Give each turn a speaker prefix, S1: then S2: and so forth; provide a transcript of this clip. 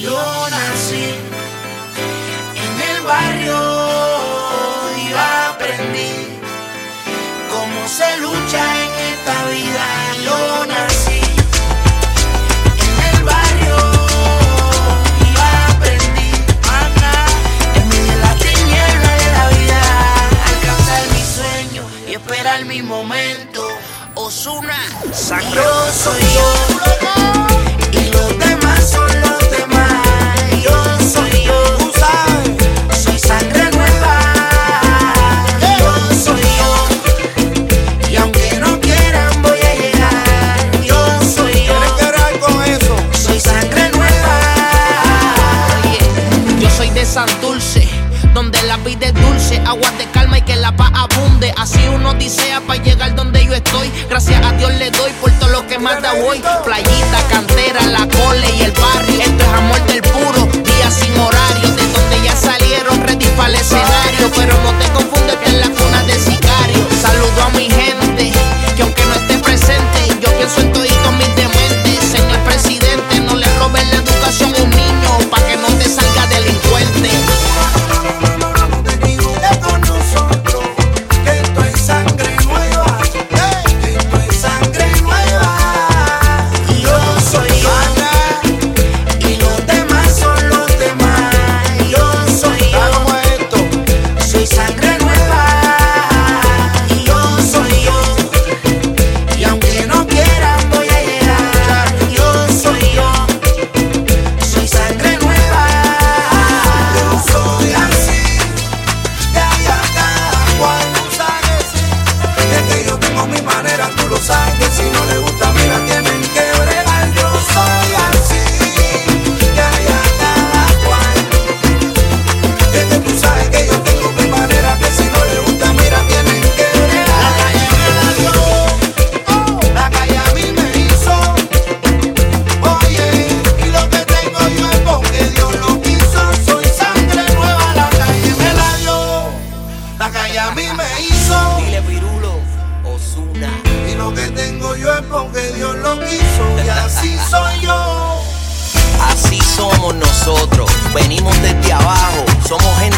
S1: Yo nací en el barrio y aprendí cómo se lucha en esta vida. Yo nací. en el barrio y aprendí en medio de la tiniebla de la vida alcanzar mi
S2: sueño y esperar mi momento
S1: Osuna sangre
S3: yo soy yo Que la vida es dulce, aguas de calma y que la paz abunde. Así uno disea para llegar donde yo estoy. Gracias a Dios le doy por todo lo que más da hoy. Playita, cantera, la cole y el barrio.
S2: mí me hizo.
S3: Dile Pirulo, Osuna.
S2: Y lo que tengo yo es porque Dios lo quiso. Y así soy yo.
S4: Así somos nosotros. Venimos desde abajo. Somos gente